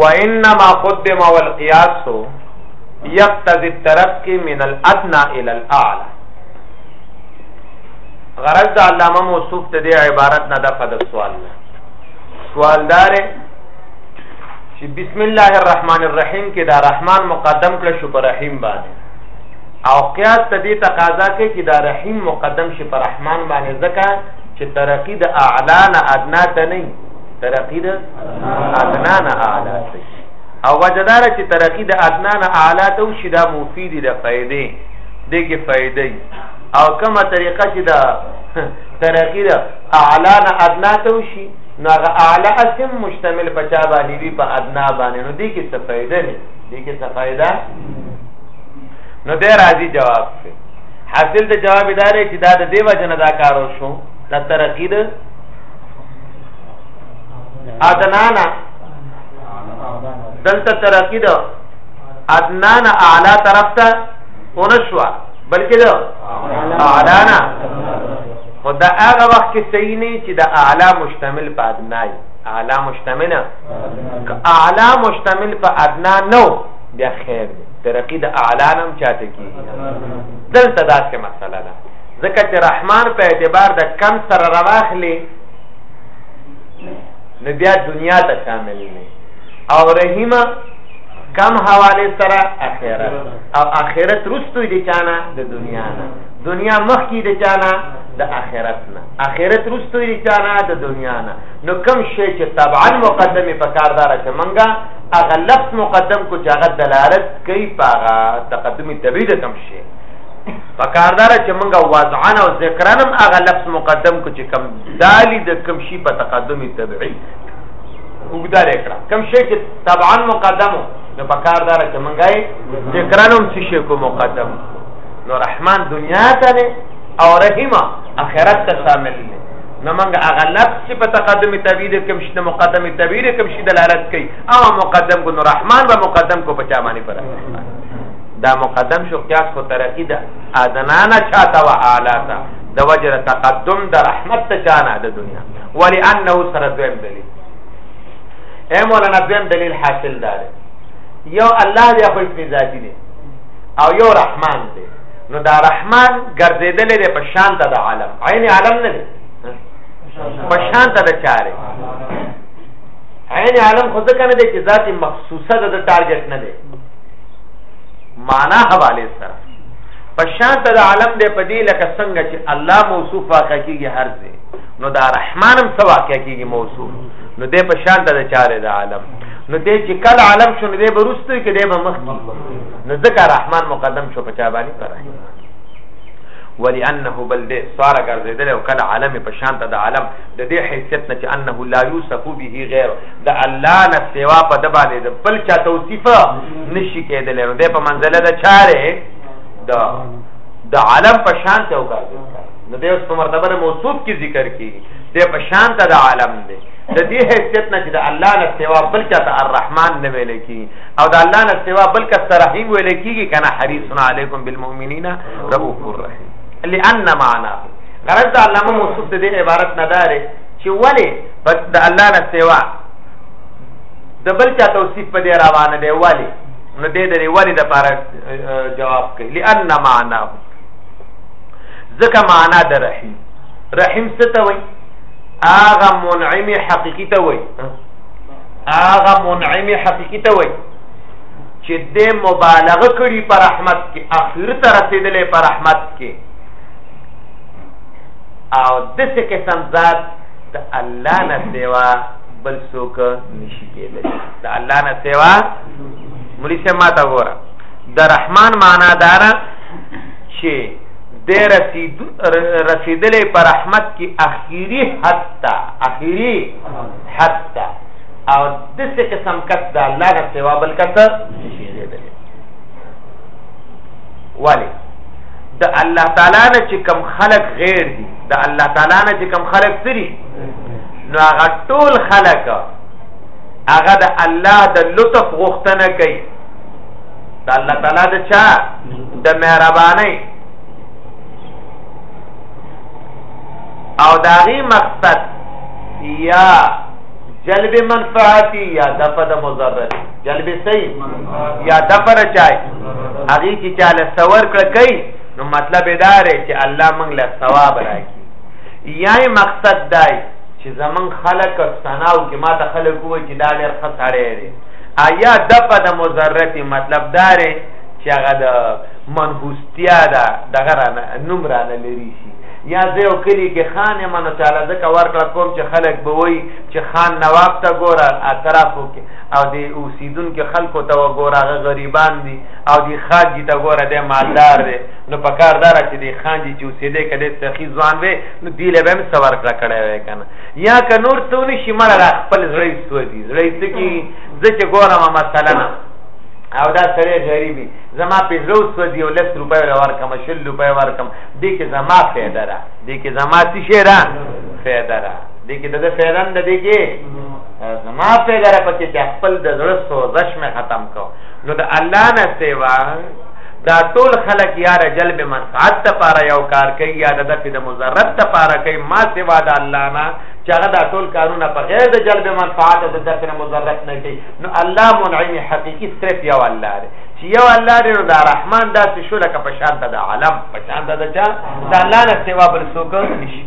وانما قدم والقياس يقتضي الترقي من الادنى الى الاعلى غرض د علامه موصوف ته دی عبارت نه د فد سوال نه سوال دار چې بسم الله الرحمن الرحیم کې دا رحمان مقدم کړ شو پر رحیم باندې او قیاس ته دې تقاضا کوي چې دا رحیم مقدم شي پر رحمان باندې ځکه چې ترقی د اعلا نه ادنا ته نه ترقی د ادنا نه اعلا ته او وجدار چې ترقی د ادنا نه اعلا ته شي دا مفید د فائدې دې کې فائدې او کومه طریقه چې دا ترقی د اعلا نه ادنا ته شي نو هغه اعلا اسم مشتمل پچا باندې وی په ادنا باندې نو دې کې څه فائدې نه دې کې څه فائدہ نو دې راځي جواب شي حاصل د جواب ادارې چې دا د دیو جن دا کار وشو د ترقی د ادنانا دلته ترقی د ادنانا اعلی طرف ته ونشوا بلکې د اعلانا خدا هغه وخت کې صحیح نه چې د اعلی مشتمل په ادنا وي اعلی مشتمل اعلی مشتمل په ادنا نو بیا خیر دی ترقی د اعلی نم چاته کیږي دلته داسې مسله ده ځکه چې رحمان په اعتبار د کم سره راواخلي نو بیا دنیا ته شامل نه او رحیم کم حواله سره اخرت او اخرت رستوي د چانه د دنیا نه دنیا مخکې د چانه د اخرت نه اخرت رستوي د چانه د دنیا نه نو کم شی چې طبعا مقدمه په کاردار چې منګه هغه لفظ مقدم کو چې هغه دلالت کوي په هغه تقدم طبيعي د کم شي پکاردار چې موږ وضعن او ذکرن هم هغه لفظ مقدم کو چې کم دالی د کم شي په تقدم طبيعي وګدار کړه کم شي چې طبعا مقدمو نو پکاردار چې موږ یې ذکرن هم څه شي کو مقدم نو رحمان دنیا ته او رحیمه اخرت ته شامل نو موږ هغه لفظ چې په تقدم تبعید کې مشت مقدم تبعید کې مشت دلالت کوي او مقدم کو نو رحمان به مقدم کو پچا باندې پر دا مقدم شو قیاس کو ترقی ده ادنانا چاته و اعلی تا د وجر تقدم د رحمت ته چانه د دنیا ولی انه سره دویم دلیل اے مولانا دویم دلیل حاصل دار یو الله دی خو په ذاتی دی او یو رحمان دی نو دا رحمان ګرځیدلې ده په شان ته د عالم عین عالم نه دی په شان ته د چاره عین عالم خو ځکه نه دی چې ذات مخصوصه د ټارګټ نه دی معنا حواله سره په شان ته د عالم دی په دې لکه څنګه چې الله موصوف واقع کیږي هر ځای نو دا رحمان هم څه واقع کیږي موصوف نو دې په شان ته د چاره د عالم نو دې چې کله عالم شونه دې بروستوي کې دې به مخ نو ځکه رحمان مقدم شو په چا باندې پر رحیم ولی انه بل دې سوار ګرځیدل او کله عالم په شان ته د عالم د دې حیثیت نه چې انه لا یوسف به غیر د الله نه سوا په د باندې د بل چا توصیف نشي کېدل نو دې په منزله د چاره د د عالم په شان ته وګرځي نو دې اوس په مرتبه موصوف کې ذکر کیږي دې په شان ته د عالم دی د دې حیثیت نه چې د الله نه سوا بل چا ته الرحمن نه ویل کی او د الله نه سوا بل کس ته رحیم ویل کیږي کنه حریصنا علیکم بالمؤمنین رؤوف الرحیم لئن معنا غرض د علامه موصوف د دې عبارت نه داري چې ولی بس د الله نه سوا د بل چا توصیف په دې روانه دی ولی نو دې درې ولی د پاره جواب کوي لئن معنا ځکه معنا د رحیم رحیم څه ته وایي هغه منعم حقیقی ته وایي هغه منعم حقيقي ته وایي چې د مبالغه کړي پر رحمت کې اخر ته رسیدلې پر رحمت کې او د څه قسم ذات د الله نه سیوا بل څوک نشي کېدلی د الله نه سیوا مولوی صاحب ماته وره د رحمان معنا دار چې د رسید رسیدلې پر رحمت کې اخیری حد تا اخیری حد ده او دسې قسم کس د الله نه سوا بل کس ولی د الله تعالی نه چې کم خلق غیر دي د الله تعالی نه چې کم خلق سری نو هغه ټول خلق هغه د الله د لطف غوښتنه کوي د الله تعالی د چا د مهرباني او داغي مقصد یا جلب منفعتی یا دفع د مضرت جلب صحیح یا دفع چای هغه چې چاله سور کړ کوي نو مطلب دا دی چې الله موږ له ثواب راکړي یای مقصد دای چې زمون خلق او ثناو کې ما ته خلق وای چې دا ډېر خساره دی آیا دفع د مضرت مطلب دا دی چې هغه د منحوستیا دا دغه نوم را نه لري شي یا زه یو کلی کې خان یم نو چاله ځکه ورکړه کوم چې خلک به وایي چې خان نواب ته ګوره اعترافو کې او د اوسیدونکو خلکو ته وګوره هغه غریبان دي او د خان جي ته ګوره د مالدار دی نو په کار دار چې د خان جي چې اوسېدې کله سخی ځوان وي نو دی له هم سوار کړه کړه وای کنه یا که نور ته نشي مړ را خپل زړی سودي زړی سکی ځکه ګوره ما مثلا او دا سړی غریبي زما پیزلو سودی او لس روپۍ ورکم شل روپۍ ورکم دې کې زما فایده ده دې کې زما څه شي ده فایده ده دې کې د فایده نه دې کې زما فایده را پکې چې خپل د زړه سوزش مې ختم کو نو د الله نه سیوا دا ټول خلق یا رجل به منفعت ته پاره یو کار کوي یا د دفع د مزرت ته پاره کوي ما سیوا د الله نه چې هغه دا ټول کارونه په غیر د جلب منفعت د دفع مزرت نه کوي نو الله منعم حقيقي صرف یو الله دی چې یو الله دی نو دا رحمان داسې شو لکه په شان ته د عالم په شان ته د چا د الله نه سوا بل څوک نشي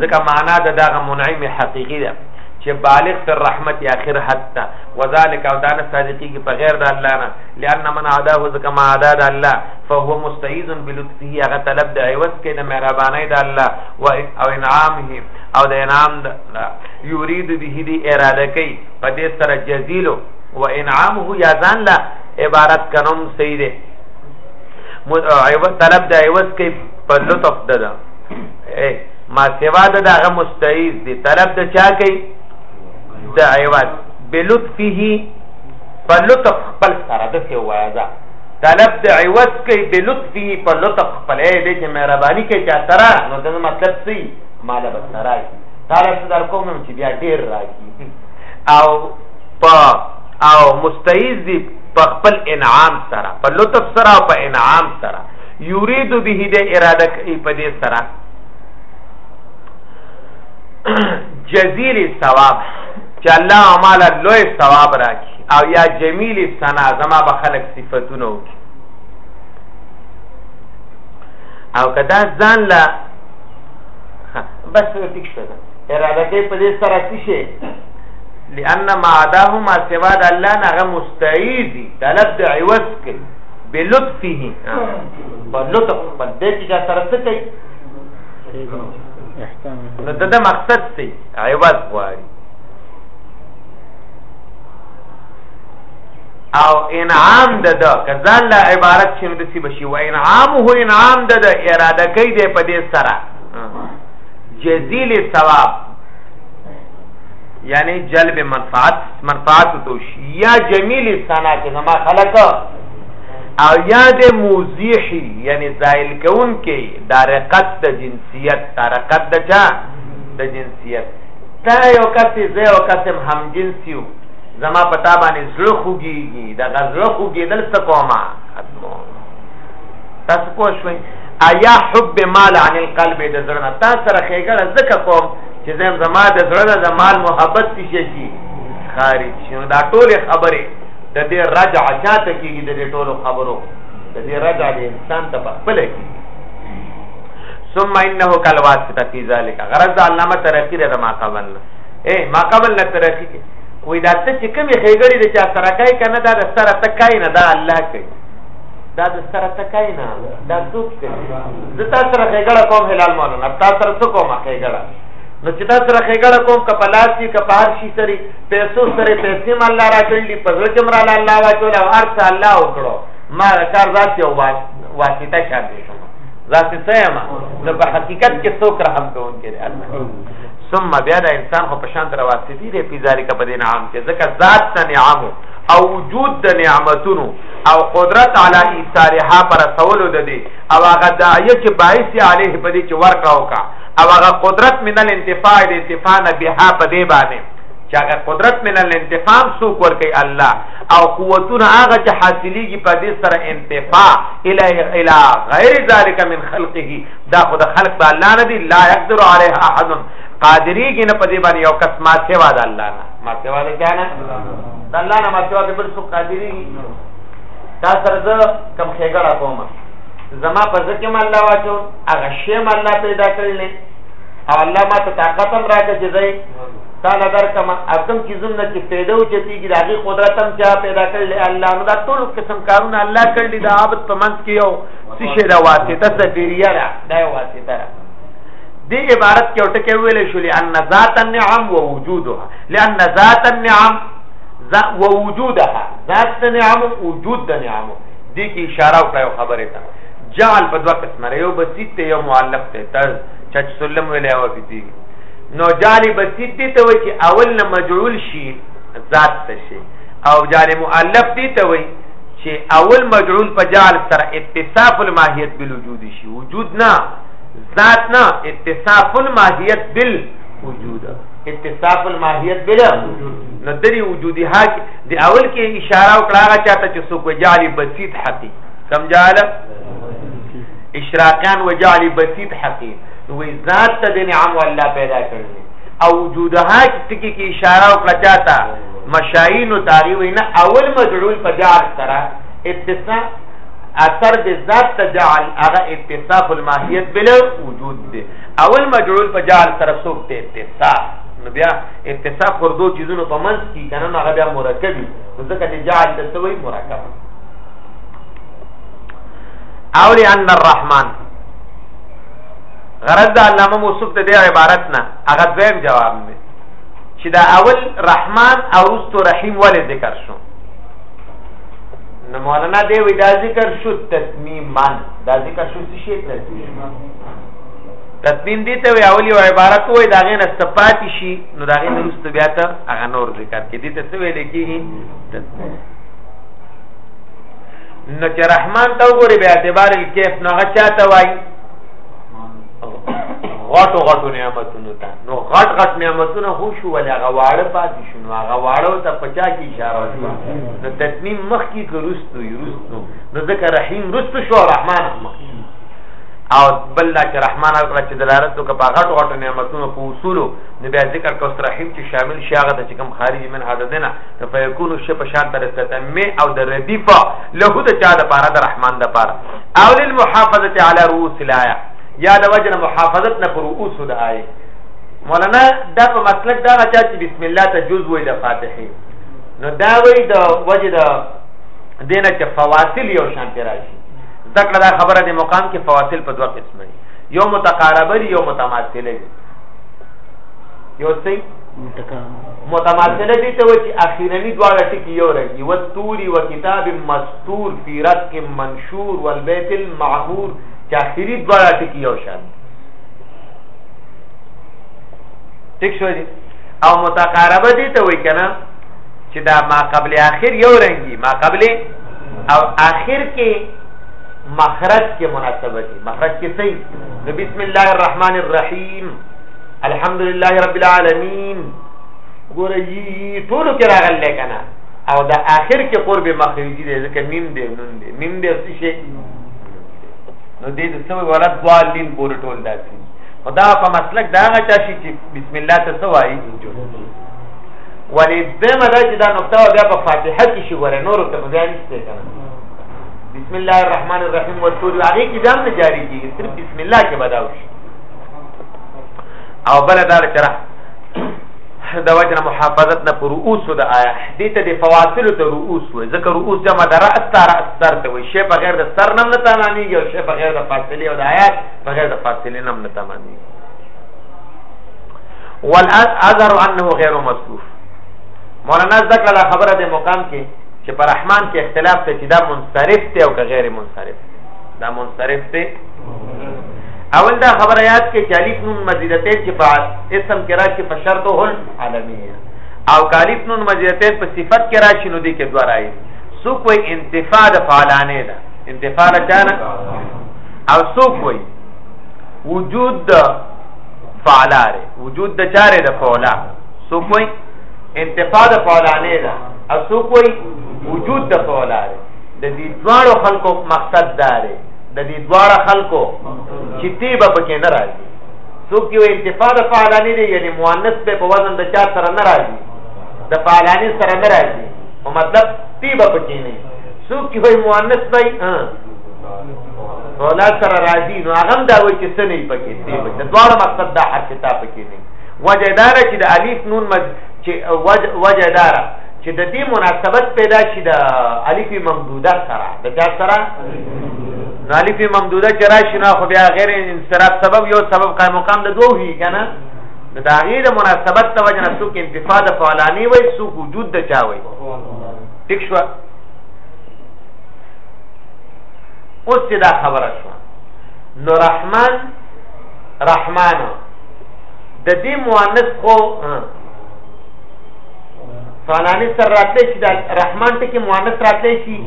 ځکه معنا د دغه منعم حقيقي ده چې بالغ تر رحمت اخر حد تا وذالک او دانه صادقی کی بغیر د الله نه لئن من عداه ذک ما عدا د الله فهو مستعیذ بلطفه هغه طلب د عوض کې د مهرباني د الله و او انعامه او د انعام د یرید به دی اراده کوي په دې سره جزیلو و انعامه یا ځان لا عبارت کنم صحیح دی عوض طلب د عوض کې په لطف ده ده ما سوا د هغه مستعیز دی طلب د چا کوي د عوض بلطفه په لطف خپل سره د څه وایزا طلب د عوض کوي بلطفه په لطف خپل دې چې مهرباني کوي چا سره نو دا مطلب سی مال بسرای طلب در کوم چې بیا ډیر راکی او په او مستعیز دی په خپل انعام سره په لطف سره او په انعام سره یرید به د اراده کوي په دې سره جزیل ثواب چې الله اعمال لوی ثواب راکړي او یا جمیل ثنا زما به خلق صفاتونه وکړي او کدا ځان لا بس ټیک شو اراده کوي په دې سره څه شي لأن ما عداه ما سوا د الله نه هغه مستعیزي طلب د عوض کوي بلطفه په لطف خپل د چې چا سره څه کوي نو د مقصد څه عوض غواړي او انعام د د کزال لا عبارت شنو د سی بشي و انعام هو انعام د د اراده کوي د په دې سره جزیل ثواب یعنی جلب منفعت منفعت تو یا جمیل سنا چې زما خلق او یا د موزیحی یعنی زائل کون کې دارقت د جنسیت دارقت د چا د جنسیت تا یو کس زه یو قسم هم جنسیو زما پتا باندې زړه خوږیږي د غزړه خوږیدل څه کومه ختمو تاسو پوه شئ ایا حب مال عن القلب د زړه تا سره خېګړه زکه کوم چې زم زما د زړه نه د مال محبت پیش شي خارج شنو دا ټول خبره د دې رجع چاته کیږي د دې ټول خبرو د دې رجع د انسان ته په خپل کې ثم انه کل واسطه فی ذلک غرض علامه ترقی رضا ما قبل اے ما قبل نه ترقی وې دا ته چې کومې خېګړې د چا سره کوي کنه دا د سره تکای نه دا الله کوي دا د سره تکای نه دا څوک دی زه تاسو سره خېګړه کوم هلال مولانا تاسو سره څه کوم خېګړه نو چې تاسو سره خېګړه کوم ک پلاسي ک پار شي سره پیسو سره پیسې مال لا راټلې په زړه کې مرا الله واچول او ارث الله وکړو ما کار ذات یو واسطه چا دې شو ذات سیما نو په حقیقت کې څوک رحم کوونکی دی ثم بیا دا انسان خو په شان تر واسطي دی په ذالک په دین عام کې ځکه ذات ته نعمو او وجود د نعمتونو او قدرت علی ایثارها پر سوالو د دې او هغه دایې چې باعث علیه په دې چې ورکړه وکا او هغه قدرت من الانتفاع د انتفاع نه بها په دې باندې چې هغه قدرت من الانتقام سو کور کوي الله او قوتونه هغه چې حاصلېږي په دې سره انتفاع الی الی غیر ذلک من خلقه دا خود خلق به الله نه دی لا یقدر علیه احد قادریږي نه په دې باندې یو کس ما سیوا د الله نه ما سیوا د جانه د الله نه ماتوا به بل څوک قادرېږي تا سره زه کم ښېګړه کوم زما په ځکه م الله واچو هغه شی م الله پیدا کړل او الله ما ته طاقت هم راکړ چې دی تعالی درکم اکم چیزونه چې پیدا او چتیږي د هغې قدرت هم چا پیدا کړل الله نو دا ټول قسم کارونه الله کړل د عابد په منځ کې یو څه شی دا واسطه سفیریه ده دا واسطه ده دې عبارت کې او ټکی ویل شو لئن ذات النعم ووجودها لأن ذات النعم و وجودها ذات نعم وجود د نعم دې کې اشاره او کړو خبره ته جعل په دوه قسمه یو بسیط ته یو معلق ته تر چچ سلم ویلې او بيتي نو جعل بسیط دې ته وای چې اول نه مجعول شي ذات ته شي او جعل مؤلف دې ته وای چې اول مجعول په جعل سره اتصاف الماهیت بالوجود شي وجود نه ذات نه اتصاف الماهیت بالوجود اتصاف الماهیت بلا نو دری وجودی حق دی اول کې اشاره وکړه هغه چاته چې څوک جعل بسيط حقي کم جعل اشراقان وجعل بسيط حقي نو ذات ته د نعم الله پیدا کړل او وجودها ټکی کې اشاره وکړه چاته مشاین او تاری وینا اول مجعول په جعل سره اتصاف اثر د ذات تجعل هغه اتصاف الماهیت بلا وجود دی اول مجعول په جعل سره څوک دی اتصاف نو بیا اتصاف پر دوه چیزونو په منځ کې کنه نو هغه بیا مرکب وي نو ځکه چې جعل ته څه وایي مرکب او لأن الرحمن غرض د علامه موصوف ته د عبارت نه هغه دویم جواب دی چې دا اول رحمان او رستو رحیم ولې ذکر شو نو مولانا دی وی دا ذکر شو تسمیما دا ذکر شو څه شي تسمیما تطمیم دي ته وی اولی او عبارت وای دا غین استفات شي نو دا غین رست بیا ته هغه نور ذکر کې دي ته څه ویل کېږي نو چې رحمان ته وګوري به اعتبار الکیف نو هغه چاته وای غټو غټو نعمتونو ته نو غټ غټ نعمتونه خو شو ولا غواړه پاتې شو نو هغه واړو ته پچا کی اشاره وشو نو تتمیم مخ کی کروستو یروستو نو ذکر رحیم رستو شو رحمان مخ او بل دا چې رحمان هغه چې دلالت وکړ په غټو غټو نعمتونو په اصولو نو بیا ذکر کوس رحیم چې شامل شي هغه د چې کوم خارجي من عددنا نو فیکون شی په شان تر استتمه او د ردیفه له د چا د پاره د رحمان د پاره او للمحافظه علی رؤوس الایا یا د وجه محافظت نه پر رؤوس الایا مولانا دا په مسلک دا راځي چې بسم الله ته جز وې د فاتحه نو دا وې د وجه د دینه چې فواصل یو شان راشي ذکر دا خبره د مقام کې فواصل په دوه قسمه دي یو متقاربه دي یو متماثله دي یو څه متماثله دي ته چې اخیرنی دواړه ټکي یو راځي و توري و کتاب مستور فی رق منشور والبیت المعمور چې اخیری دواړه ټکي یو شان ټیک شو دي او متقاربه دي ته وای کنه چې دا ما قبل اخر یو رنګي ما قبل او آخر کې مخرج کې مناسبت دی مخرج کې صحیح نو بسم الله الرحمن الرحیم الحمد لله رب العالمین ګوره یی ټول کې راغل کنه او دا آخر کې قرب مخرجی دی ځکه میم دی نون دی میم دی څه شي نو دې د سوي ولد ضالین پورې ټول داسي خدا په مسلک دا غچا شي چې بسم الله ته سوای ولی دمه دا چې دا نقطه و بیا په فاتحه کې شي ګوره نورو ته بیا نشته کنه بسم الله الرحمن الرحیم والطور هغه کې ځم نه جاری کیږي صرف بسم الله کې بداو شي او بل دا چر د وجنه محافظت نه پر رؤوس د آیا دې ته د فواصل ته رؤوس وې ځکه رؤوس جمع در استر استر ته وې شی په غیر د سر نم نه تمامي او شی په غیر د فاصله او د آیات په غیر د فاصله نم نه تمامي والاظهر انه غیر مذکور مولانا ذکر لا خبره د مقام کې چې پر رحمان کې اختلاف ته چې دا منصرف دی او که غیر منصرف دا منصرف دی اول دا خبره یاد کې چې الف نون مزیدتین چې په اسم کې راشي په شرط هل عالمیه او کالف نون مزیدتین په صفت کې راشي نو دي کې دوه راځي سو کوئی انتفاع د فعلانه ده انتفاع چانه او سو کوئی وجود فعلاره وجود د چاره د فعلا سو کوئی انتفاع د فعلانه ده او سو کوئی وجود د فعلاره د دې دواړو خلکو مقصد داره د دې دواړو خلکو چې تیبه پکې نه راځي څوک یو انتفاع د فعلانه دی یعنی مؤنث ته په وزن د چار سره نه راځي د فعلانه سره نه راځي او مطلب تیبه پکې نه څوک چې وای مؤنث دی مولا سره راځي نو هغه دا وایي چې څه نه پکې څه پکې دواړه مقصد دا حرف تا پکې نه وجه دا چې د الف نون مد چې وجه دا چې د دې مناسبت پیدا شي د الف ممدوده سره د چا سره نو الف ممدوده چې راشي نو خو بیا غیر انصراف سبب یو سبب قائم مقام د دوه هی کنه نو دا غیر د مناسبت ته وجه نه څوک انتفاع د فعلانی وای څوک وجود د چا وای ټیک شو اوس چې دا خبره شوه نو رحمان رحمان د دې مؤنث خو فلانی سره راتلی شي د رحمان ټکي مؤنث راتلی شي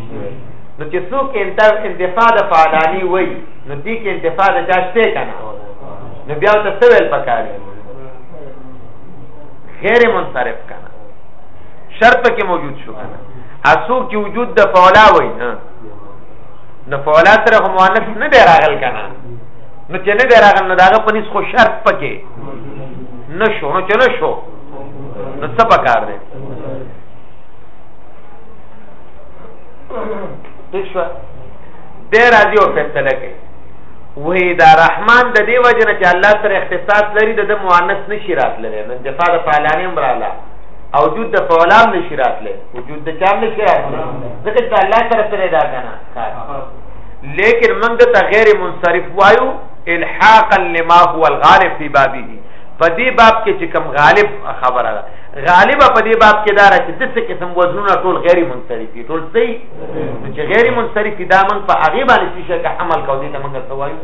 نو چې څوک انتر انتفاع د فعلانی وای نو دې کې انتفاع د چا شته کنه نو بیا ته څه ویل پکار غیر منصرف کنه شرط کې موجود شو کنه اسو کې وجود د فعلا وای ها نو فعلا سره هم مؤنث نه دی راغل کنه نو چې نه دی راغل نو داغه پنځ خو شرط پکې نشو نو چې نشو نو څه پکار دی دښو د راځي او فیصله کوي وې دا رحمان د دې وجنه چې الله سره اختصاص لري د مؤنث نشي راتللی نن دفاع د فعلانه امراله او وجود د فعلام نشی راتله وجود د چام نشی راتله ځکه چې الله طرف ته دا کنه کار لیکن موږ ته غیر منصرف وایو الحاقا لما هو الغالب فی بابه په دې باب کې چې کم غالب خبره ده غالب په دې باب کې دار چې دسه قسم وزنونه ټول غیر منصرفي ټول صحیح چې غیر منصرفي دا من په هغه باندې چې شکه عمل کو دي ته موږ ته وایو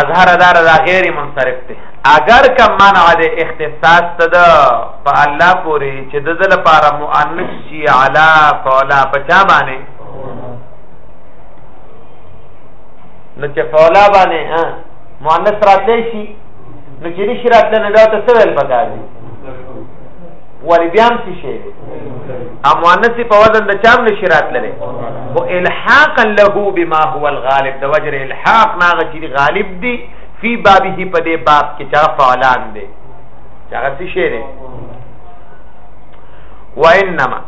اظهار دار دا غیر منصرف ته اگر که منع د اختصاص ته ده په الله پورې چې د ځل لپاره مؤنث شي علا فولا پچا باندې نو چې فولا باندې ها مؤنث راتلی شي نو چې نشي راتلی نو دا ته څه ویل پکار دي ولی بیا هم څه شي ا مؤنث په وزن د چام نشي راتلی او الحاقا له بما هو الغالب د وجر الحاق ناغه چې غالب دي فی بابه په دې باب کې چې هغه فعلان دی چې هغه څه شی دی وانما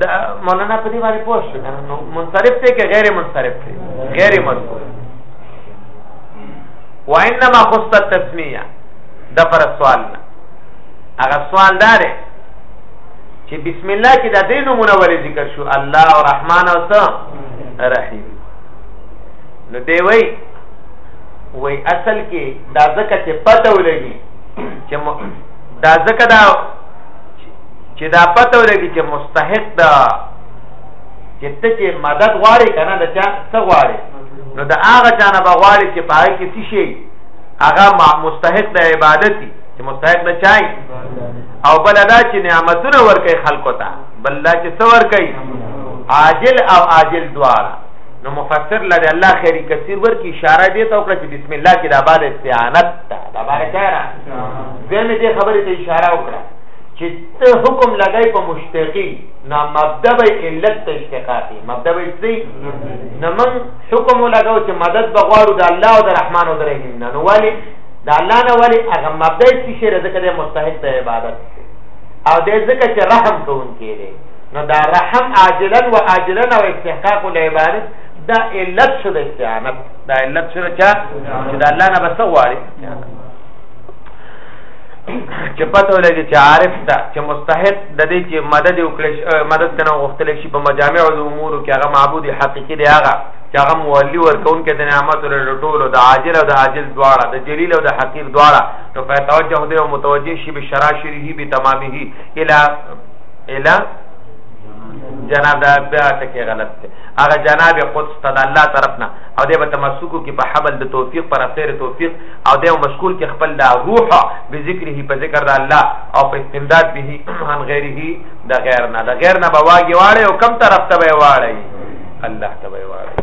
دا مولانا په دې باندې پوه شو نو منصرف دی که غیر منصرف دی غیر مذکور وانما خص التسمیه د پر سوال نه هغه سوال دار چې بسم الله کې د دې نمونه ولې ذکر شو الله الرحمن او رحیم نو دی وای وای اصل کې دا ځکه چې پته ولګي چې دا ځکه دا چې دا پته ولګي چې مستحق دا چې ته چې مدد غواړي کنه دا چا څه غواړي نو دا هغه چا نه بغواړي چې پای کې څه شي هغه مستحق د عبادت چې مستحق نه چای او بل ادا چې نعمتونه ورکړي خلکو ته بل دا چې څور کوي عاجل او عاجل دواړه نو مفسر لري الله خیر کثیر ور کی اشاره دی ته وکړه چې بسم الله کې د بعد استعانت ته دا باندې چاره زمې دې خبرې ته اشاره وکړه چې ته حکم لګای په مشتقی نو مبدا به علت ته اشتقاقي مبدا به څه نمن حکم لګاو چې مدد بغواړو د الله او د رحمان او د رحیم نه نو ولی د الله نه ولی هغه مبدا چې شي رزق دې مستحق ته عبادت او دې ځکه چې رحم کوونکی دی نو دا رحم عاجلا و عاجلا او استحقاق العبادت دا علت شو د استعانت دا علت شو چا چې دا الله نه بس غواړي چې پته ولګي چې عارف دا چې مستحق د دې چې مدد وکړي مدد کنه غوښتل شي په مجامع او امور کې هغه معبود حقيقي دی هغه چې هغه مولي ورکون کې د نعمت له ټولو د عاجل او د عاجل دواړه د جلیل او د حقیر دواړه نو فیتوجه دی او متوجه شي بشراشره بتمامه الی الی جناب دا بیا ټکی غلط دی هغه جناب قدس ته د الله طرف نه او د به تمسکو کې په حبل د توفیق پر اثر توفیق او د مشغول کې خپل د روح به ذکره په ذکر د الله او په استمداد به عن غیره د غیر نه د غیر نه بواږي واړي او کم طرف ته به واړي الله ته به واړي